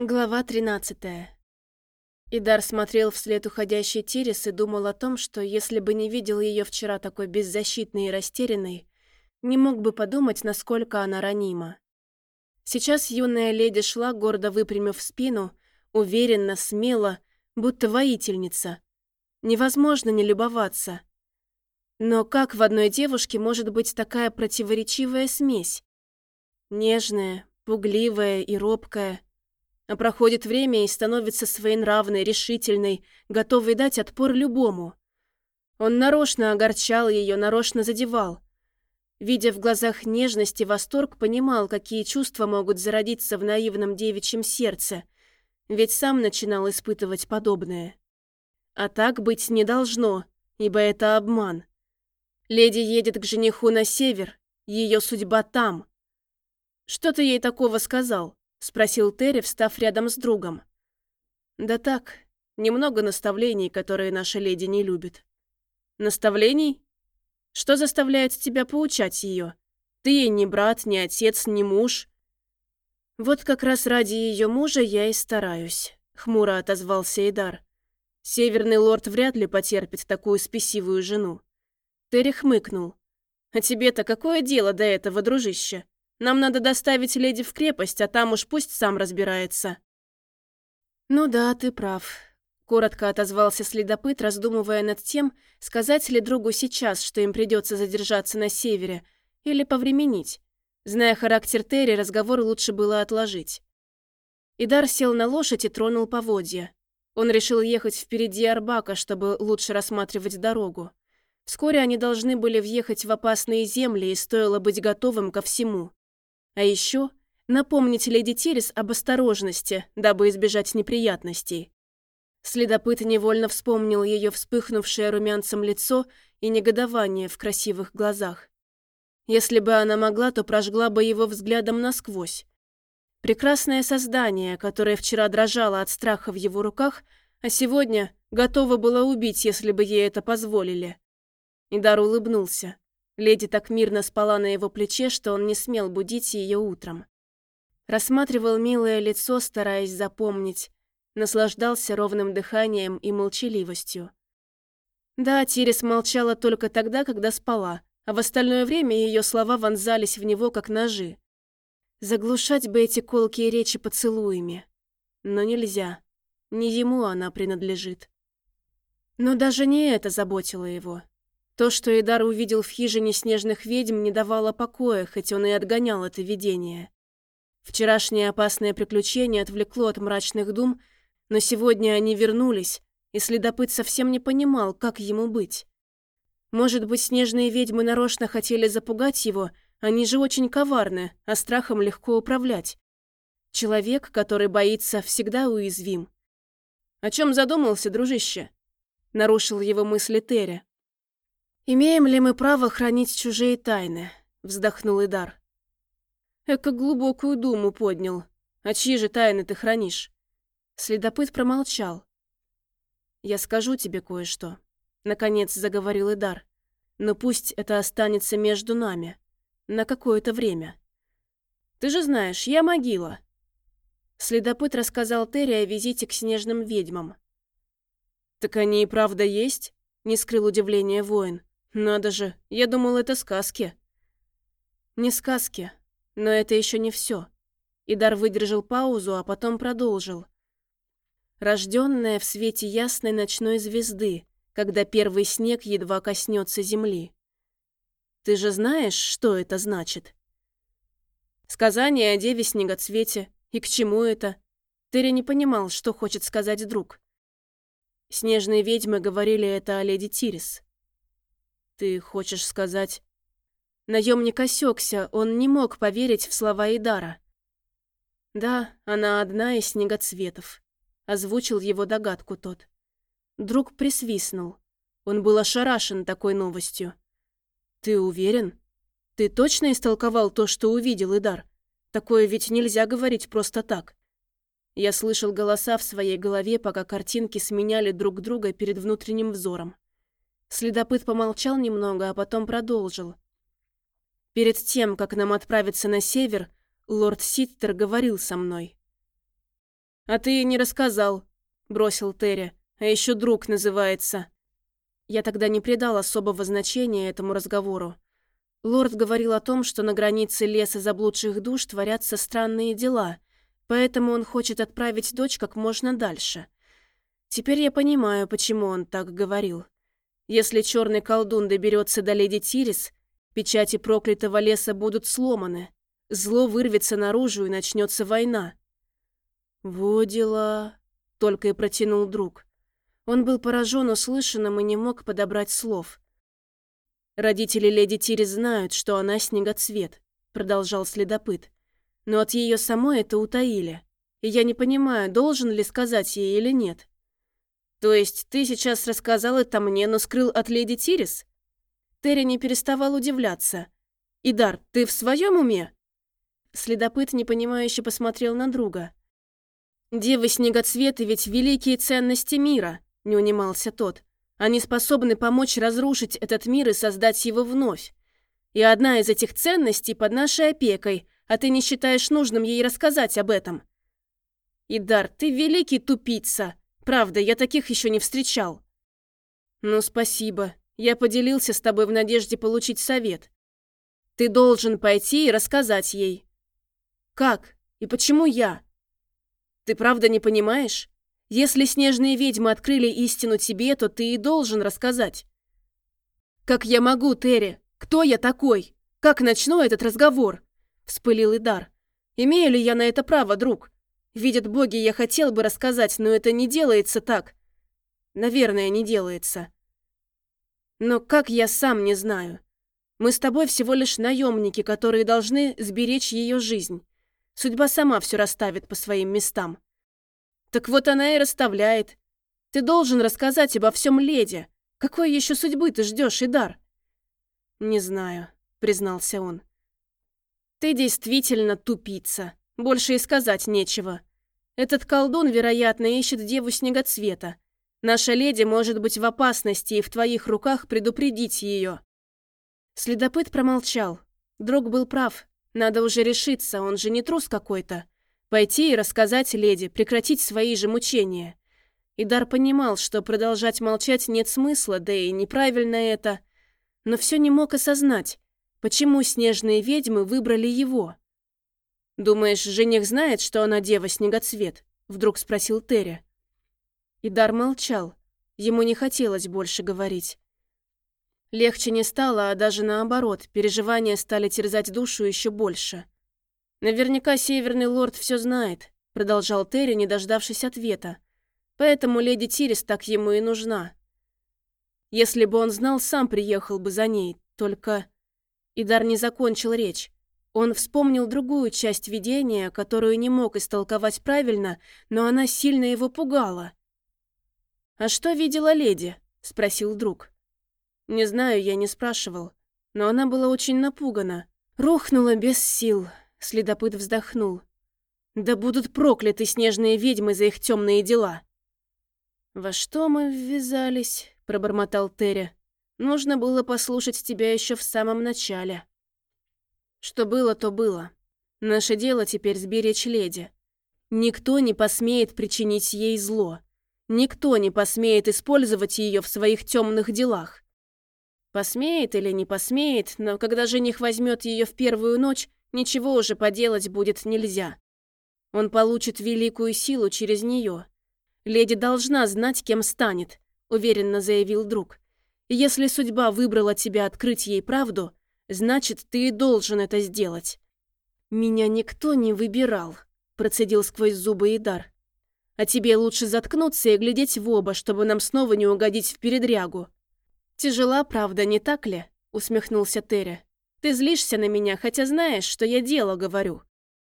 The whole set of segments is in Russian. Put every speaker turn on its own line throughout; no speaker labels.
Глава 13. Идар смотрел вслед уходящей Тирис и думал о том, что если бы не видел ее вчера такой беззащитной и растерянной, не мог бы подумать, насколько она ранима. Сейчас юная леди шла, гордо выпрямив спину, уверенно, смело, будто воительница. Невозможно не любоваться. Но как в одной девушке может быть такая противоречивая смесь? Нежная, пугливая и робкая – а проходит время и становится своенравной, решительной, готовой дать отпор любому. Он нарочно огорчал ее, нарочно задевал. Видя в глазах нежность и восторг, понимал, какие чувства могут зародиться в наивном девичьем сердце, ведь сам начинал испытывать подобное. А так быть не должно, ибо это обман. Леди едет к жениху на север, ее судьба там. Что ты ей такого сказал? Спросил Терри, встав рядом с другом. Да так, немного наставлений, которые наша леди не любит. Наставлений? Что заставляет тебя поучать ее? Ты ей не брат, не отец, не муж. Вот как раз ради ее мужа я и стараюсь, хмуро отозвался Идар. Северный лорд вряд ли потерпит такую спесивую жену. Терри хмыкнул. А тебе-то какое дело до этого, дружище? Нам надо доставить леди в крепость, а там уж пусть сам разбирается». «Ну да, ты прав», — коротко отозвался следопыт, раздумывая над тем, сказать ли другу сейчас, что им придется задержаться на севере, или повременить. Зная характер Терри, разговор лучше было отложить. Идар сел на лошадь и тронул поводья. Он решил ехать впереди Арбака, чтобы лучше рассматривать дорогу. Вскоре они должны были въехать в опасные земли, и стоило быть готовым ко всему. А еще напомнить леди Терес об осторожности, дабы избежать неприятностей. Следопыт невольно вспомнил ее вспыхнувшее румянцем лицо и негодование в красивых глазах. Если бы она могла, то прожгла бы его взглядом насквозь. Прекрасное создание, которое вчера дрожало от страха в его руках, а сегодня готово было убить, если бы ей это позволили. Идар улыбнулся. Леди так мирно спала на его плече, что он не смел будить ее утром. Рассматривал милое лицо, стараясь запомнить, наслаждался ровным дыханием и молчаливостью. Да, Тирис молчала только тогда, когда спала, а в остальное время ее слова вонзались в него, как ножи. Заглушать бы эти колкие речи поцелуями. Но нельзя. Не ему она принадлежит. Но даже не это заботило его. То, что Эдар увидел в хижине снежных ведьм, не давало покоя, хоть он и отгонял это видение. Вчерашнее опасное приключение отвлекло от мрачных дум, но сегодня они вернулись, и следопыт совсем не понимал, как ему быть. Может быть, снежные ведьмы нарочно хотели запугать его, они же очень коварны, а страхом легко управлять. Человек, который боится, всегда уязвим. «О чем задумался, дружище?» Нарушил его мысли Терри. «Имеем ли мы право хранить чужие тайны?» – вздохнул Идар. Эко глубокую думу поднял. А чьи же тайны ты хранишь? Следопыт промолчал. «Я скажу тебе кое-что», — наконец заговорил Идар. «Но пусть это останется между нами. На какое-то время. Ты же знаешь, я могила». Следопыт рассказал Терри о визите к снежным ведьмам. «Так они и правда есть?» — не скрыл удивления воин. Надо же, я думал, это сказки. Не сказки, но это еще не все. Идар выдержал паузу, а потом продолжил. Рожденная в свете ясной ночной звезды, когда первый снег едва коснется земли. Ты же знаешь, что это значит? Сказание о деве снегоцвете. И к чему это? Терри не понимал, что хочет сказать друг. Снежные ведьмы говорили это о леди Тирис. «Ты хочешь сказать...» Наемник осекся, он не мог поверить в слова Идара. «Да, она одна из снегоцветов», — озвучил его догадку тот. Друг присвистнул. Он был ошарашен такой новостью. «Ты уверен? Ты точно истолковал то, что увидел, Идар? Такое ведь нельзя говорить просто так». Я слышал голоса в своей голове, пока картинки сменяли друг друга перед внутренним взором. Следопыт помолчал немного, а потом продолжил. «Перед тем, как нам отправиться на север, лорд Ситтер говорил со мной. «А ты не рассказал», — бросил Терри. «А еще друг называется». Я тогда не придал особого значения этому разговору. Лорд говорил о том, что на границе леса заблудших душ творятся странные дела, поэтому он хочет отправить дочь как можно дальше. Теперь я понимаю, почему он так говорил. Если черный колдун доберется до леди Тирис, печати проклятого леса будут сломаны. Зло вырвется наружу и начнется война. «Во дела», — только и протянул друг. Он был поражен услышанным и не мог подобрать слов. «Родители леди Тирис знают, что она снегоцвет», — продолжал следопыт. «Но от ее самой это утаили. И я не понимаю, должен ли сказать ей или нет». «То есть ты сейчас рассказал это мне, но скрыл от леди Тирис?» Терри не переставал удивляться. «Идар, ты в своем уме?» Следопыт непонимающе посмотрел на друга. «Девы Снегоцветы ведь великие ценности мира», — не унимался тот. «Они способны помочь разрушить этот мир и создать его вновь. И одна из этих ценностей под нашей опекой, а ты не считаешь нужным ей рассказать об этом». «Идар, ты великий тупица!» Правда, я таких еще не встречал. Ну, спасибо. Я поделился с тобой в надежде получить совет. Ты должен пойти и рассказать ей. Как? И почему я? Ты правда не понимаешь? Если снежные ведьмы открыли истину тебе, то ты и должен рассказать. Как я могу, Терри? Кто я такой? Как начну этот разговор? Вспылил Идар. Имею ли я на это право, друг? Видят боги, я хотел бы рассказать, но это не делается так. Наверное, не делается. Но как я сам не знаю. Мы с тобой всего лишь наемники, которые должны сберечь ее жизнь. Судьба сама все расставит по своим местам. Так вот она и расставляет. Ты должен рассказать обо всем леди. Какой еще судьбы ты ждешь, Идар? Не знаю, признался он. Ты действительно тупица. Больше и сказать нечего. Этот колдун, вероятно, ищет деву снегоцвета. Наша леди может быть в опасности, и в твоих руках предупредить ее. Следопыт промолчал. Друг был прав. Надо уже решиться, он же не трус какой-то. Пойти и рассказать леди, прекратить свои же мучения. Идар понимал, что продолжать молчать нет смысла, да и неправильно это. Но все не мог осознать, почему снежные ведьмы выбрали его. «Думаешь, жених знает, что она дева-снегоцвет?» — вдруг спросил Терри. Идар молчал. Ему не хотелось больше говорить. Легче не стало, а даже наоборот, переживания стали терзать душу еще больше. «Наверняка Северный Лорд все знает», — продолжал Терри, не дождавшись ответа. «Поэтому леди Тирис так ему и нужна. Если бы он знал, сам приехал бы за ней, только...» Идар не закончил речь. Он вспомнил другую часть видения, которую не мог истолковать правильно, но она сильно его пугала. «А что видела леди?» – спросил друг. «Не знаю, я не спрашивал. Но она была очень напугана. Рухнула без сил», – следопыт вздохнул. «Да будут прокляты снежные ведьмы за их темные дела». «Во что мы ввязались?» – пробормотал Терри. «Нужно было послушать тебя еще в самом начале». Что было, то было. Наше дело теперь сберечь леди. Никто не посмеет причинить ей зло. Никто не посмеет использовать ее в своих темных делах. Посмеет или не посмеет, но когда жених возьмет ее в первую ночь, ничего уже поделать будет нельзя. Он получит великую силу через нее. Леди должна знать, кем станет, уверенно заявил друг. Если судьба выбрала тебя открыть ей правду, Значит, ты и должен это сделать». «Меня никто не выбирал», – процедил сквозь зубы Идар. «А тебе лучше заткнуться и глядеть в оба, чтобы нам снова не угодить в передрягу». «Тяжела, правда, не так ли?» – усмехнулся Терри. «Ты злишься на меня, хотя знаешь, что я дело говорю.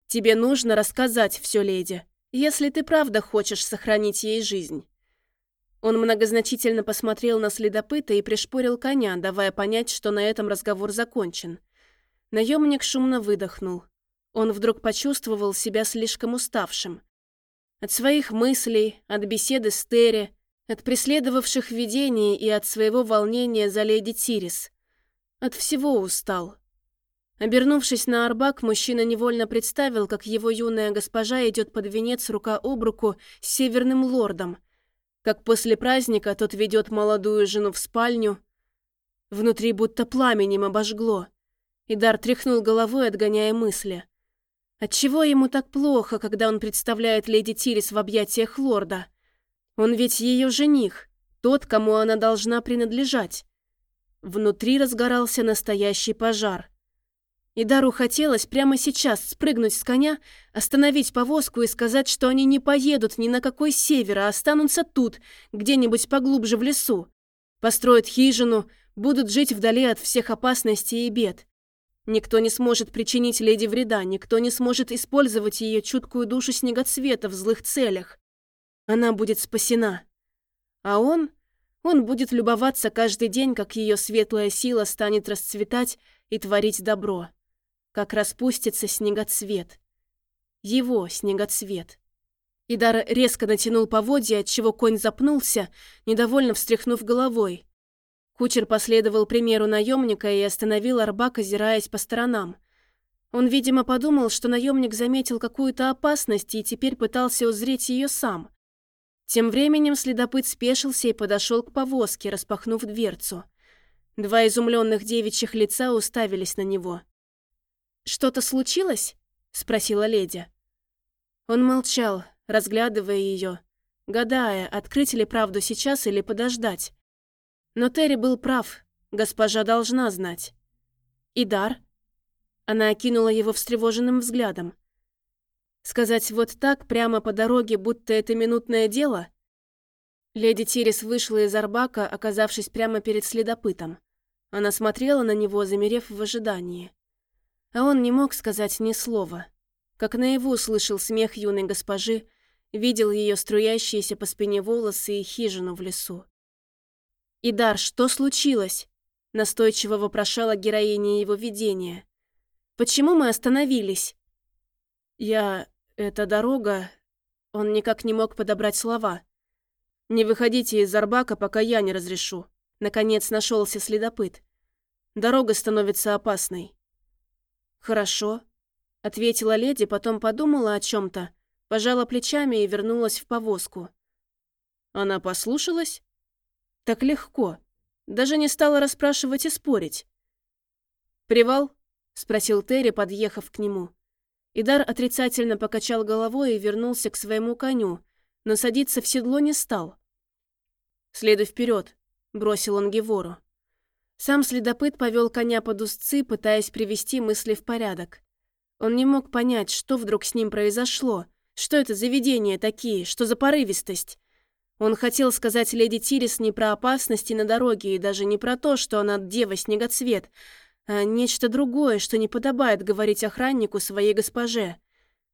Тебе нужно рассказать все леди, если ты правда хочешь сохранить ей жизнь». Он многозначительно посмотрел на следопыта и пришпорил коня, давая понять, что на этом разговор закончен. Наемник шумно выдохнул. Он вдруг почувствовал себя слишком уставшим. От своих мыслей, от беседы с Терри, от преследовавших видений и от своего волнения за леди Тирис. От всего устал. Обернувшись на Арбак, мужчина невольно представил, как его юная госпожа идет под венец рука об руку с северным лордом, как после праздника тот ведет молодую жену в спальню. Внутри будто пламенем обожгло. Идар тряхнул головой, отгоняя мысли. Отчего ему так плохо, когда он представляет леди Тирис в объятиях лорда? Он ведь ее жених, тот, кому она должна принадлежать. Внутри разгорался настоящий пожар. И Дару хотелось прямо сейчас спрыгнуть с коня, остановить повозку и сказать, что они не поедут ни на какой север, а останутся тут, где-нибудь поглубже в лесу. Построят хижину, будут жить вдали от всех опасностей и бед. Никто не сможет причинить леди вреда, никто не сможет использовать ее чуткую душу снегоцвета в злых целях. Она будет спасена. А он? Он будет любоваться каждый день, как ее светлая сила станет расцветать и творить добро как распустится снегоцвет. Его снегоцвет. Идар резко натянул поводья, отчего конь запнулся, недовольно встряхнув головой. Кучер последовал примеру наемника и остановил Арбак, озираясь по сторонам. Он, видимо, подумал, что наемник заметил какую-то опасность и теперь пытался узреть ее сам. Тем временем следопыт спешился и подошел к повозке, распахнув дверцу. Два изумленных девичьих лица уставились на него. «Что-то случилось?» — спросила леди. Он молчал, разглядывая ее, гадая, открыть ли правду сейчас или подождать. Но Терри был прав, госпожа должна знать. «Идар?» Она окинула его встревоженным взглядом. Сказать вот так, прямо по дороге, будто это минутное дело? Леди Тирис вышла из Арбака, оказавшись прямо перед следопытом. Она смотрела на него, замерев в ожидании. А он не мог сказать ни слова. Как наяву слышал смех юной госпожи, видел ее струящиеся по спине волосы и хижину в лесу. «Идар, что случилось?» – настойчиво вопрошала героиня его видения. «Почему мы остановились?» «Я... эта дорога...» Он никак не мог подобрать слова. «Не выходите из Арбака, пока я не разрешу». Наконец нашелся следопыт. «Дорога становится опасной. «Хорошо», — ответила леди, потом подумала о чем-то, пожала плечами и вернулась в повозку. Она послушалась? Так легко. Даже не стала расспрашивать и спорить. «Привал?» — спросил Терри, подъехав к нему. Идар отрицательно покачал головой и вернулся к своему коню, но садиться в седло не стал. «Следуй вперед», — бросил он Гевору. Сам следопыт повел коня под узцы, пытаясь привести мысли в порядок. Он не мог понять, что вдруг с ним произошло, что это за видения такие, что за порывистость. Он хотел сказать леди Тирис не про опасности на дороге и даже не про то, что она дева-снегоцвет, а нечто другое, что не подобает говорить охраннику своей госпоже.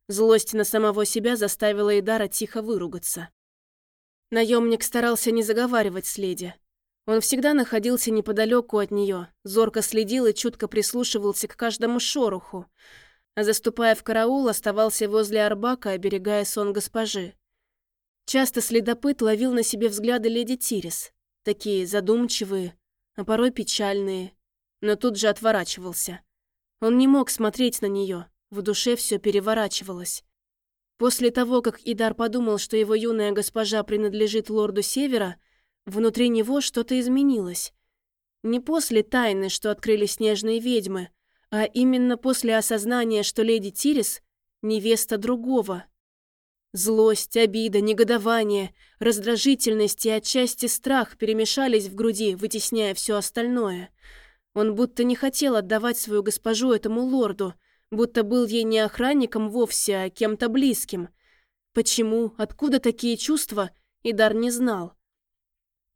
Злость на самого себя заставила Идара тихо выругаться. Наемник старался не заговаривать с леди. Он всегда находился неподалеку от нее, зорко следил и чутко прислушивался к каждому шороху, а заступая в караул, оставался возле Арбака, оберегая сон госпожи. Часто следопыт ловил на себе взгляды леди Тирис, такие задумчивые, а порой печальные, но тут же отворачивался. Он не мог смотреть на нее, в душе все переворачивалось. После того, как Идар подумал, что его юная госпожа принадлежит лорду Севера, Внутри него что-то изменилось. Не после тайны, что открыли снежные ведьмы, а именно после осознания, что леди Тирис — невеста другого. Злость, обида, негодование, раздражительность и отчасти страх перемешались в груди, вытесняя все остальное. Он будто не хотел отдавать свою госпожу этому лорду, будто был ей не охранником вовсе, а кем-то близким. Почему, откуда такие чувства, Идар не знал.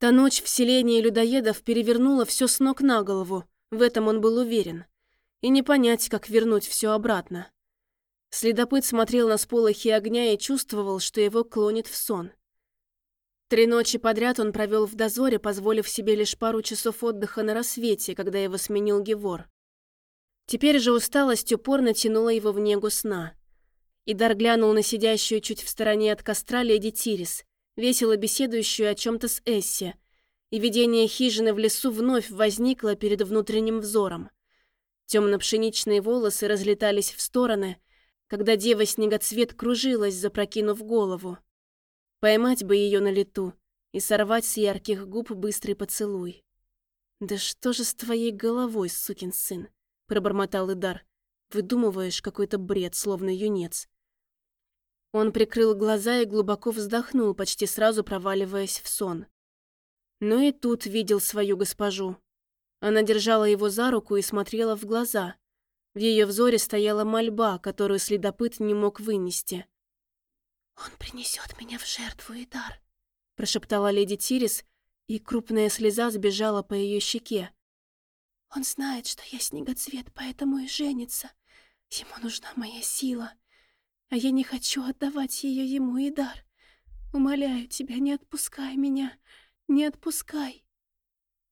Та ночь в селении людоедов перевернула все с ног на голову, в этом он был уверен. И не понять, как вернуть все обратно. Следопыт смотрел на сполохи огня и чувствовал, что его клонит в сон. Три ночи подряд он провел в дозоре, позволив себе лишь пару часов отдыха на рассвете, когда его сменил Гевор. Теперь же усталость упорно тянула его в негу сна. Идар глянул на сидящую чуть в стороне от костра леди Тирис, весело беседующую о чем-то с Эсси, и видение хижины в лесу вновь возникло перед внутренним взором. Темно-пшеничные волосы разлетались в стороны, когда дева-снегоцвет кружилась, запрокинув голову. Поймать бы ее на лету и сорвать с ярких губ быстрый поцелуй. «Да что же с твоей головой, сукин сын?» – пробормотал Идар. «Выдумываешь какой-то бред, словно юнец». Он прикрыл глаза и глубоко вздохнул, почти сразу проваливаясь в сон. Но и тут видел свою госпожу. Она держала его за руку и смотрела в глаза. В ее взоре стояла мольба, которую следопыт не мог вынести. «Он принесет меня в жертву, Идар», – прошептала леди Тирис, и крупная слеза сбежала по ее щеке. «Он знает, что я снегоцвет, поэтому и женится. Ему нужна моя сила а я не хочу отдавать ее ему, Идар. Умоляю тебя, не отпускай меня, не отпускай.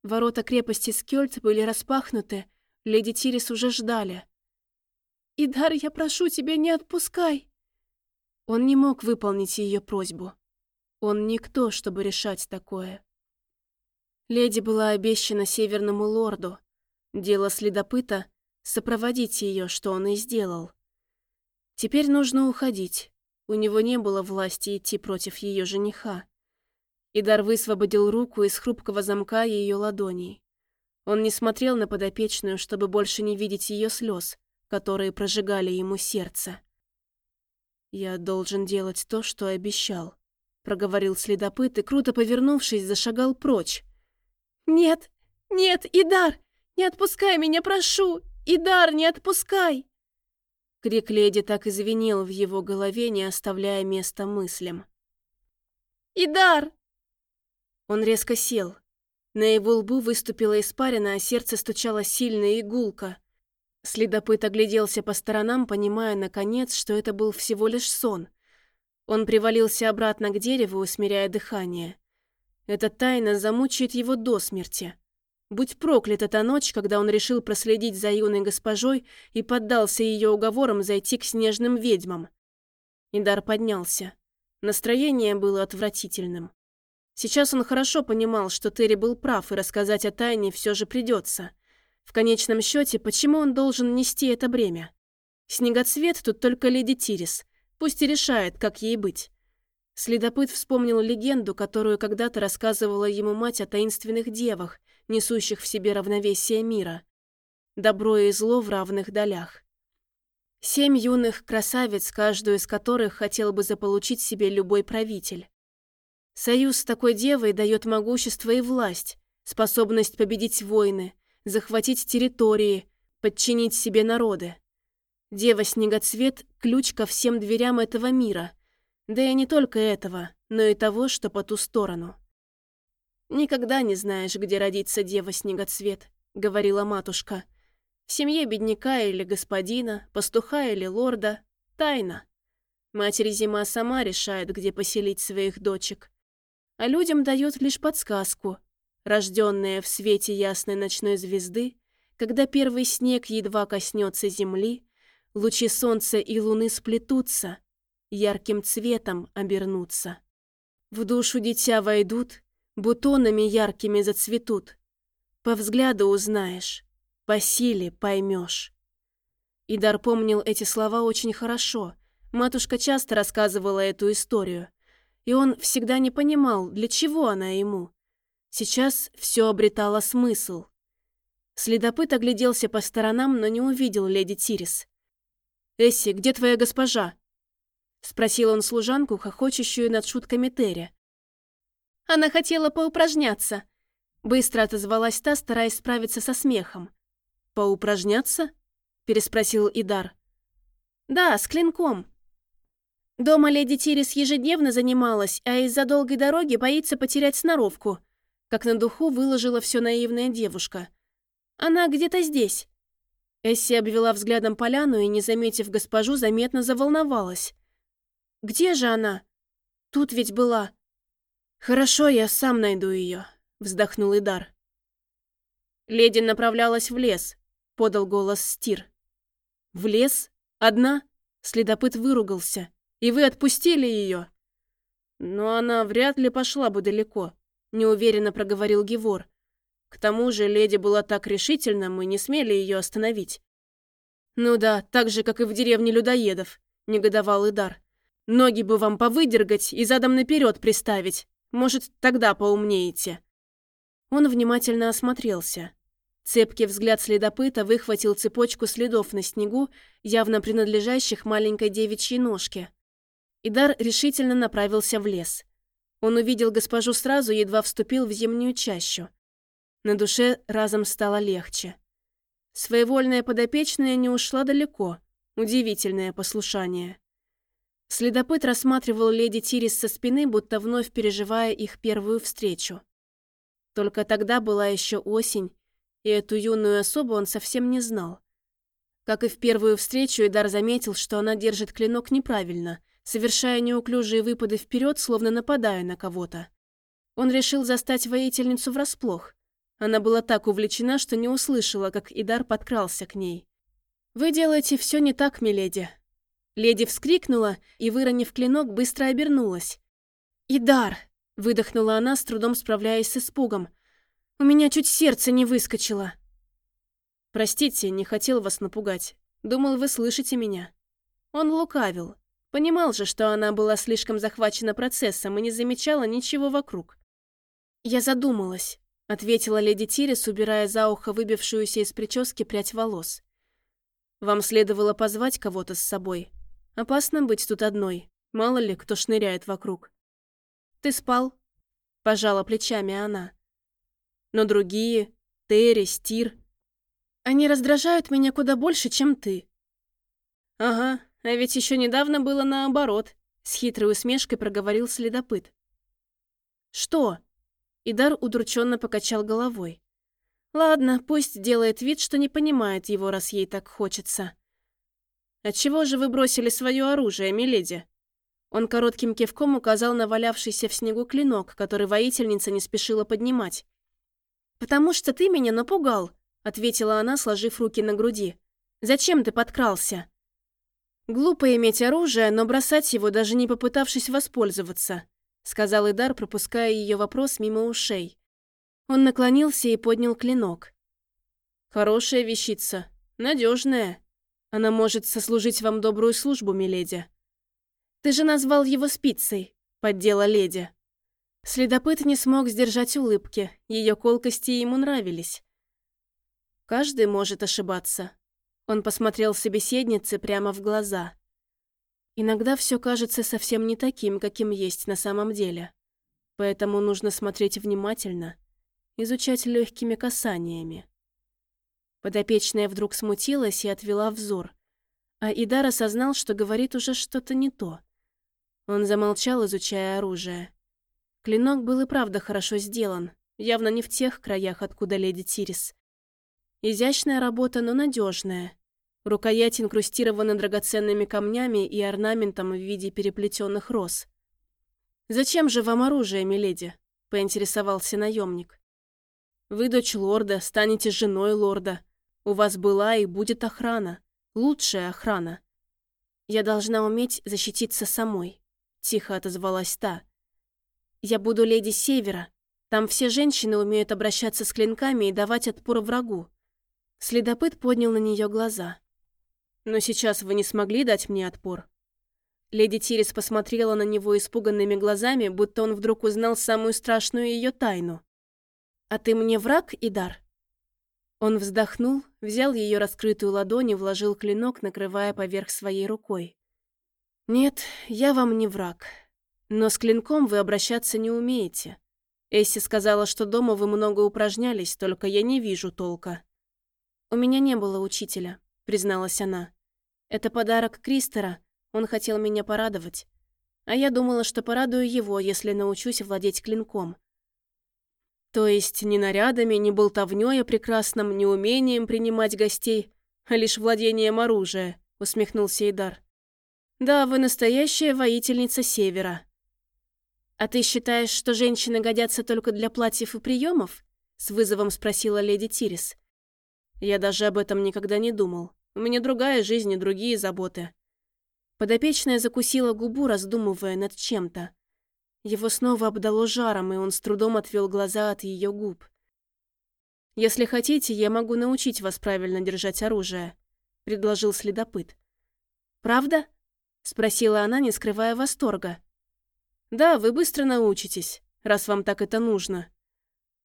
Ворота крепости Скёльц были распахнуты, леди Тирис уже ждали. «Идар, я прошу тебя, не отпускай!» Он не мог выполнить ее просьбу. Он никто, чтобы решать такое. Леди была обещана северному лорду. Дело следопыта — сопроводить ее, что он и сделал. Теперь нужно уходить. У него не было власти идти против ее жениха. Идар высвободил руку из хрупкого замка ее ладоней. Он не смотрел на подопечную, чтобы больше не видеть ее слез, которые прожигали ему сердце. «Я должен делать то, что обещал», — проговорил следопыт и, круто повернувшись, зашагал прочь. «Нет, нет, Идар, не отпускай меня, прошу! Идар, не отпускай!» Крик леди так и звенел в его голове, не оставляя места мыслям. «Идар!» Он резко сел. На его лбу выступила испарина, а сердце стучало сильно и гулко. Следопыт огляделся по сторонам, понимая, наконец, что это был всего лишь сон. Он привалился обратно к дереву, усмиряя дыхание. Эта тайна замучает его до смерти. Будь проклята та ночь, когда он решил проследить за юной госпожой и поддался ее уговорам зайти к снежным ведьмам. Идар поднялся. Настроение было отвратительным. Сейчас он хорошо понимал, что Терри был прав, и рассказать о тайне все же придется. В конечном счете, почему он должен нести это бремя? Снегоцвет тут только леди Тирис. Пусть и решает, как ей быть. Следопыт вспомнил легенду, которую когда-то рассказывала ему мать о таинственных девах, несущих в себе равновесие мира. Добро и зло в равных долях. Семь юных красавиц, каждую из которых хотел бы заполучить себе любой правитель. Союз с такой девой дает могущество и власть, способность победить войны, захватить территории, подчинить себе народы. Дева-снегоцвет – ключ ко всем дверям этого мира. Да и не только этого, но и того, что по ту сторону. «Никогда не знаешь, где родится дева-снегоцвет», — говорила матушка. «В семье бедняка или господина, пастуха или лорда — тайна. Матерь Зима сама решает, где поселить своих дочек. А людям дает лишь подсказку. Рожденная в свете ясной ночной звезды, когда первый снег едва коснется земли, лучи солнца и луны сплетутся, ярким цветом обернутся. В душу дитя войдут бутонами яркими зацветут. По взгляду узнаешь, по силе поймешь. Идар помнил эти слова очень хорошо. Матушка часто рассказывала эту историю. И он всегда не понимал, для чего она ему. Сейчас все обретало смысл. Следопыт огляделся по сторонам, но не увидел леди Тирис. «Эсси, где твоя госпожа?» Спросил он служанку, хохочущую над шутками Терри. Она хотела поупражняться. Быстро отозвалась та, стараясь справиться со смехом. «Поупражняться?» – переспросил Идар. «Да, с клинком». Дома леди Тирис ежедневно занималась, а из-за долгой дороги боится потерять сноровку. Как на духу выложила все наивная девушка. «Она где-то здесь». Эсси обвела взглядом поляну и, не заметив госпожу, заметно заволновалась. «Где же она? Тут ведь была. «Хорошо, я сам найду ее», — вздохнул Идар. Леди направлялась в лес, — подал голос Стир. «В лес? Одна?» — следопыт выругался. «И вы отпустили ее?» «Но она вряд ли пошла бы далеко», — неуверенно проговорил Гевор. «К тому же леди была так решительна, мы не смели ее остановить. «Ну да, так же, как и в деревне людоедов», — негодовал Идар. «Ноги бы вам повыдергать и задом наперед приставить. Может, тогда поумнеете». Он внимательно осмотрелся. Цепкий взгляд следопыта выхватил цепочку следов на снегу, явно принадлежащих маленькой девичьей ножке. Идар решительно направился в лес. Он увидел госпожу сразу, едва вступил в зимнюю чащу. На душе разом стало легче. Своевольная подопечная не ушла далеко. Удивительное послушание. Следопыт рассматривал леди Тирис со спины, будто вновь переживая их первую встречу. Только тогда была еще осень, и эту юную особу он совсем не знал. Как и в первую встречу, Идар заметил, что она держит клинок неправильно, совершая неуклюжие выпады вперед, словно нападая на кого-то. Он решил застать воительницу врасплох. Она была так увлечена, что не услышала, как Идар подкрался к ней. «Вы делаете все не так, миледи». Леди вскрикнула и, выронив клинок, быстро обернулась. «Идар!» – выдохнула она, с трудом справляясь с испугом. «У меня чуть сердце не выскочило». «Простите, не хотел вас напугать. Думал, вы слышите меня». Он лукавил. Понимал же, что она была слишком захвачена процессом и не замечала ничего вокруг. Я задумалась ответила леди Тирис, убирая за ухо выбившуюся из прически прядь волос. «Вам следовало позвать кого-то с собой. Опасно быть тут одной. Мало ли, кто шныряет вокруг». «Ты спал?» – пожала плечами она. «Но другие, Терри, Стир, они раздражают меня куда больше, чем ты». «Ага, а ведь еще недавно было наоборот», – с хитрой усмешкой проговорил следопыт. «Что?» Идар удрученно покачал головой. Ладно, пусть делает вид, что не понимает его, раз ей так хочется. «Отчего же вы бросили свое оружие, миледи?» Он коротким кивком указал на валявшийся в снегу клинок, который воительница не спешила поднимать. «Потому что ты меня напугал», — ответила она, сложив руки на груди. «Зачем ты подкрался?» Глупо иметь оружие, но бросать его, даже не попытавшись воспользоваться. — сказал Идар, пропуская ее вопрос мимо ушей. Он наклонился и поднял клинок. «Хорошая вещица, надежная. Она может сослужить вам добрую службу, миледи». «Ты же назвал его спицей», — поддела леди. Следопыт не смог сдержать улыбки, ее колкости ему нравились. «Каждый может ошибаться». Он посмотрел собеседнице прямо в глаза. Иногда все кажется совсем не таким, каким есть на самом деле. Поэтому нужно смотреть внимательно, изучать легкими касаниями. Подопечная вдруг смутилась и отвела взор. А Идар осознал, что говорит уже что-то не то. Он замолчал, изучая оружие. Клинок был и правда хорошо сделан, явно не в тех краях, откуда леди Тирис. Изящная работа, но надежная. Рукоять инкрустирована драгоценными камнями и орнаментом в виде переплетенных роз. «Зачем же вам оружие, миледи?» – поинтересовался наемник. «Вы дочь лорда, станете женой лорда. У вас была и будет охрана. Лучшая охрана. Я должна уметь защититься самой», – тихо отозвалась та. «Я буду леди Севера. Там все женщины умеют обращаться с клинками и давать отпор врагу». Следопыт поднял на нее глаза. Но сейчас вы не смогли дать мне отпор?» Леди Тирис посмотрела на него испуганными глазами, будто он вдруг узнал самую страшную ее тайну. «А ты мне враг, Идар?» Он вздохнул, взял ее раскрытую ладонь и вложил клинок, накрывая поверх своей рукой. «Нет, я вам не враг. Но с клинком вы обращаться не умеете. Эсси сказала, что дома вы много упражнялись, только я не вижу толка. У меня не было учителя призналась она. «Это подарок Кристера. Он хотел меня порадовать. А я думала, что порадую его, если научусь владеть клинком». «То есть ни нарядами, ни болтовнёй о прекрасном, ни умением принимать гостей, а лишь владением оружия», — усмехнулся Идар. «Да, вы настоящая воительница Севера». «А ты считаешь, что женщины годятся только для платьев и приемов?» — с вызовом спросила леди Тирис. «Я даже об этом никогда не думал. У меня другая жизнь и другие заботы». Подопечная закусила губу, раздумывая над чем-то. Его снова обдало жаром, и он с трудом отвел глаза от ее губ. «Если хотите, я могу научить вас правильно держать оружие. — предложил следопыт. «Правда?» — спросила она, не скрывая восторга. «Да, вы быстро научитесь, раз вам так это нужно».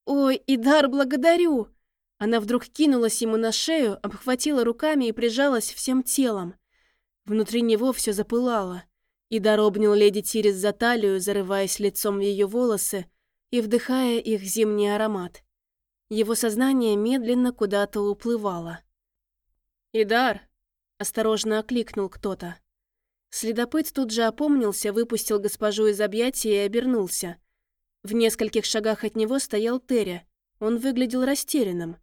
«Ой, Идар, благодарю!» Она вдруг кинулась ему на шею, обхватила руками и прижалась всем телом. Внутри него все запылало. Идар обнял леди Тирис за талию, зарываясь лицом в ее волосы и вдыхая их зимний аромат. Его сознание медленно куда-то уплывало. «Идар!» – осторожно окликнул кто-то. Следопыт тут же опомнился, выпустил госпожу из объятия и обернулся. В нескольких шагах от него стоял Терри. Он выглядел растерянным.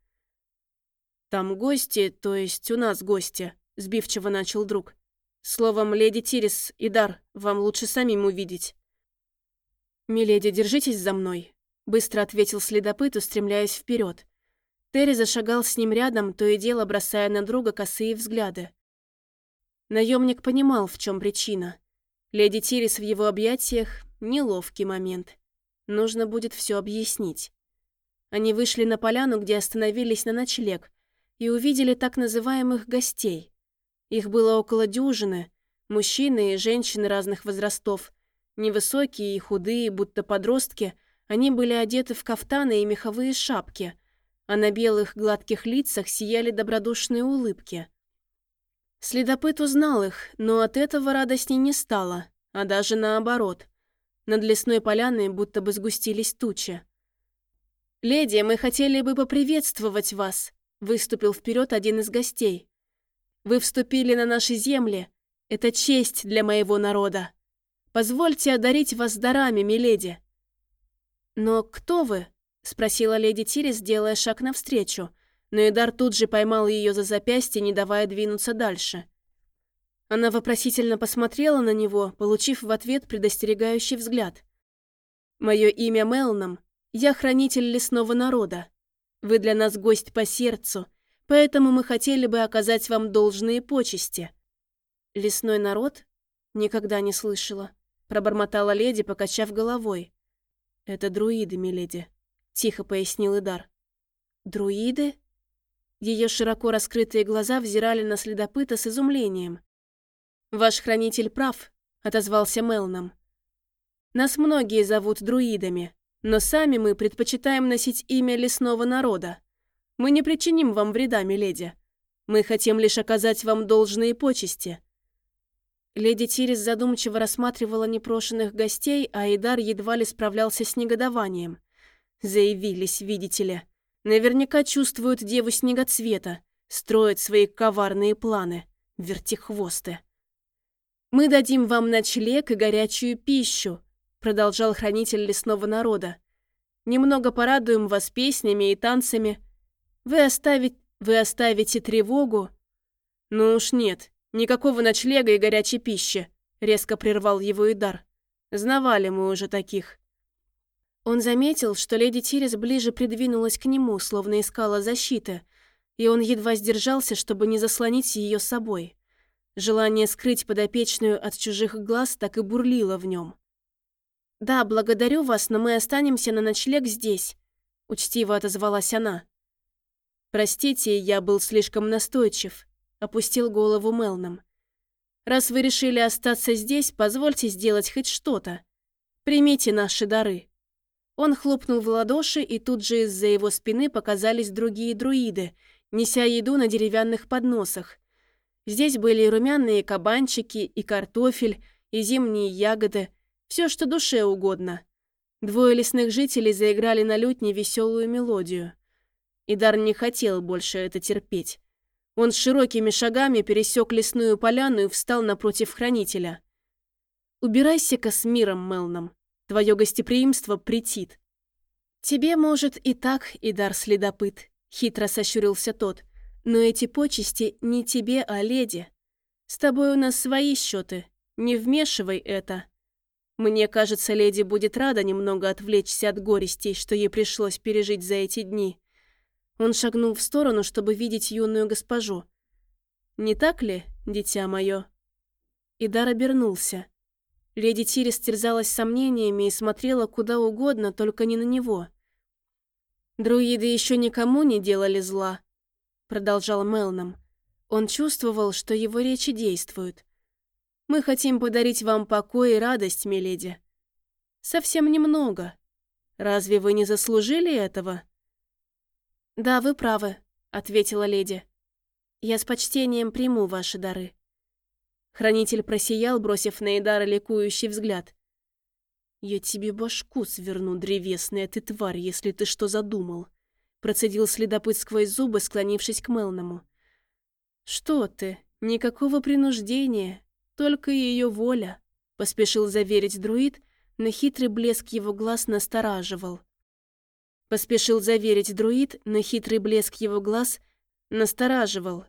«Там гости, то есть у нас гости», – сбивчиво начал друг. «Словом, леди Тирис и Дар, вам лучше самим увидеть». «Миледи, держитесь за мной», – быстро ответил следопыт, устремляясь вперед. Терри зашагал с ним рядом, то и дело бросая на друга косые взгляды. Наемник понимал, в чем причина. Леди Тирис в его объятиях – неловкий момент. Нужно будет все объяснить. Они вышли на поляну, где остановились на ночлег, и увидели так называемых гостей. Их было около дюжины, мужчины и женщины разных возрастов. Невысокие и худые, будто подростки, они были одеты в кафтаны и меховые шапки, а на белых гладких лицах сияли добродушные улыбки. Следопыт узнал их, но от этого радостней не стало, а даже наоборот. Над лесной поляной будто бы сгустились тучи. «Леди, мы хотели бы поприветствовать вас», — выступил вперед один из гостей. «Вы вступили на наши земли. Это честь для моего народа. Позвольте одарить вас дарами, миледи». «Но кто вы?» — спросила леди Тирис, делая шаг навстречу, но Эдар тут же поймал ее за запястье, не давая двинуться дальше. Она вопросительно посмотрела на него, получив в ответ предостерегающий взгляд. «Мое имя Мелном. Я хранитель лесного народа. Вы для нас гость по сердцу, поэтому мы хотели бы оказать вам должные почести». «Лесной народ?» Никогда не слышала. Пробормотала леди, покачав головой. «Это друиды, миледи», — тихо пояснил Идар. «Друиды?» Ее широко раскрытые глаза взирали на следопыта с изумлением. «Ваш хранитель прав», — отозвался Мелном. «Нас многие зовут друидами, но сами мы предпочитаем носить имя лесного народа. Мы не причиним вам вреда, миледи. Мы хотим лишь оказать вам должные почести». Леди Тирис задумчиво рассматривала непрошенных гостей, а Идар едва ли справлялся с негодованием. Заявились, видите ли. Наверняка чувствуют деву снегоцвета, строят свои коварные планы, вертихвосты. «Мы дадим вам ночлег и горячую пищу», продолжал хранитель лесного народа. «Немного порадуем вас песнями и танцами. Вы, оставить, вы оставите тревогу?» «Ну уж нет, никакого ночлега и горячей пищи», резко прервал его Идар. «Знавали мы уже таких». Он заметил, что леди Тирис ближе придвинулась к нему, словно искала защиты, и он едва сдержался, чтобы не заслонить ее собой. Желание скрыть подопечную от чужих глаз так и бурлило в нем. «Да, благодарю вас, но мы останемся на ночлег здесь», — учтиво отозвалась она. «Простите, я был слишком настойчив», — опустил голову Мелном. «Раз вы решили остаться здесь, позвольте сделать хоть что-то. Примите наши дары». Он хлопнул в ладоши, и тут же из-за его спины показались другие друиды, неся еду на деревянных подносах. Здесь были и румяные кабанчики, и картофель, и зимние ягоды, все, что душе угодно. Двое лесных жителей заиграли на лютне веселую мелодию. Идар не хотел больше это терпеть. Он широкими шагами пересек лесную поляну и встал напротив хранителя. «Убирайся-ка с миром, Мелном», Твое гостеприимство претит». «Тебе, может, и так, Идар Следопыт», — хитро сощурился тот. «Но эти почести не тебе, а леди. С тобой у нас свои счеты. Не вмешивай это. Мне кажется, леди будет рада немного отвлечься от горестей, что ей пришлось пережить за эти дни». Он шагнул в сторону, чтобы видеть юную госпожу. «Не так ли, дитя мое?» Идар обернулся. Леди Тирис терзалась сомнениями и смотрела куда угодно, только не на него. «Друиды еще никому не делали зла», — продолжал Мелном. Он чувствовал, что его речи действуют. «Мы хотим подарить вам покой и радость, миледи. Совсем немного. Разве вы не заслужили этого?» «Да, вы правы», — ответила леди. «Я с почтением приму ваши дары». Хранитель просиял, бросив на Эдара ликующий взгляд. «Я тебе башку сверну, древесная ты тварь, если ты что задумал», процедил следопыт сквозь зубы, склонившись к Мелному. «Что ты? Никакого принуждения, только ее воля», поспешил заверить друид, но хитрый блеск его глаз настораживал. Поспешил заверить друид, но хитрый блеск его глаз настораживал.